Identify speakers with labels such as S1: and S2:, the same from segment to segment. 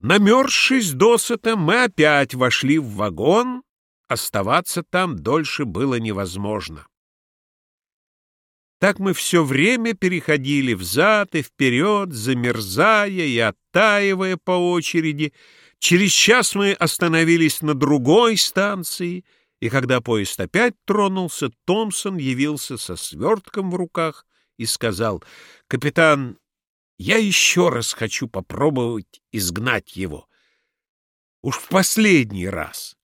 S1: Намерзшись досыта, мы опять вошли в вагон, оставаться там дольше было невозможно. Так мы все время переходили взад и вперед, замерзая и оттаивая по очереди. Через час мы остановились на другой станции, и когда поезд опять тронулся, Томпсон явился со свертком в руках и сказал, «Капитан, я еще раз хочу попробовать изгнать его. Уж в последний раз».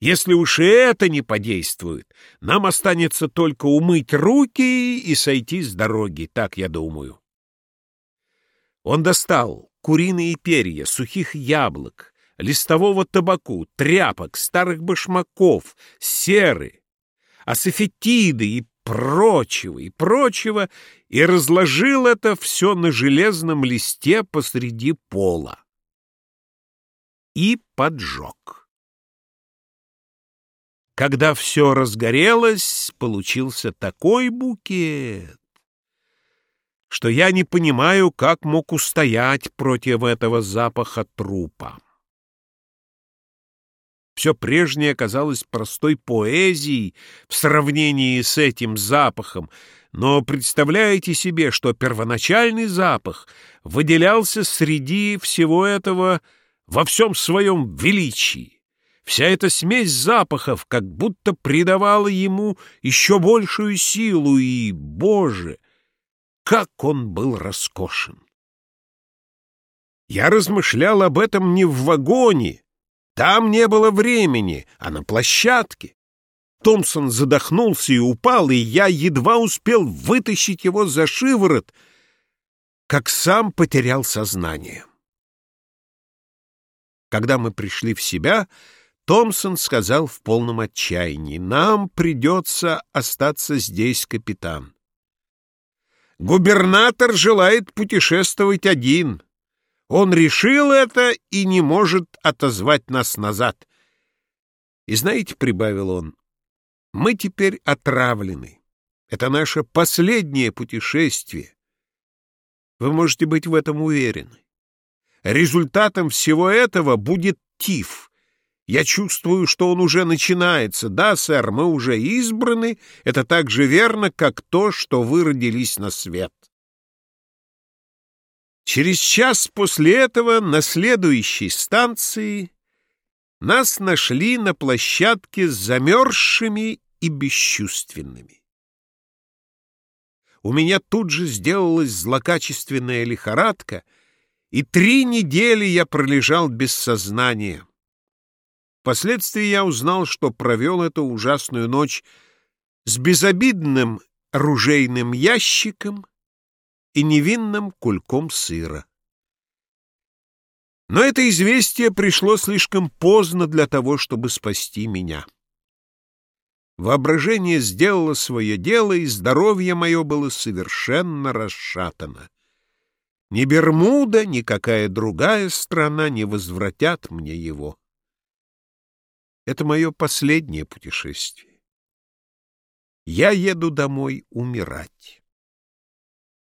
S1: Если уж и это не подействует, нам останется только умыть руки и сойти с дороги, так я думаю. Он достал куриные перья, сухих яблок, листового табаку, тряпок, старых башмаков, серы, асофетиды и прочего, и прочего, и разложил это все на железном листе посреди пола. И поджег. Когда все разгорелось, получился такой букет, что я не понимаю, как мог устоять против этого запаха трупа. Все прежнее казалось простой поэзией в сравнении с этим запахом, но представляете себе, что первоначальный запах выделялся среди всего этого во всем своем величии. Вся эта смесь запахов как будто придавала ему еще большую силу, и, боже, как он был роскошен! Я размышлял об этом не в вагоне, там не было времени, а на площадке. Томпсон задохнулся и упал, и я едва успел вытащить его за шиворот, как сам потерял сознание. Когда мы пришли в себя, Томпсон сказал в полном отчаянии, «Нам придется остаться здесь, капитан. Губернатор желает путешествовать один. Он решил это и не может отозвать нас назад. И знаете, — прибавил он, — мы теперь отравлены. Это наше последнее путешествие. Вы можете быть в этом уверены. Результатом всего этого будет тиф — я чувствую, что он уже начинается. Да, сэр, мы уже избраны. Это так же верно, как то, что вы родились на свет. Через час после этого на следующей станции нас нашли на площадке с замерзшими и бесчувственными. У меня тут же сделалась злокачественная лихорадка, и три недели я пролежал без сознания. Впоследствии я узнал, что провел эту ужасную ночь с безобидным ружейным ящиком и невинным кульком сыра. Но это известие пришло слишком поздно для того, чтобы спасти меня. Воображение сделало свое дело, и здоровье мое было совершенно расшатано. Ни Бермуда, ни какая другая страна не возвратят мне его. Это мое последнее путешествие. Я еду домой умирать.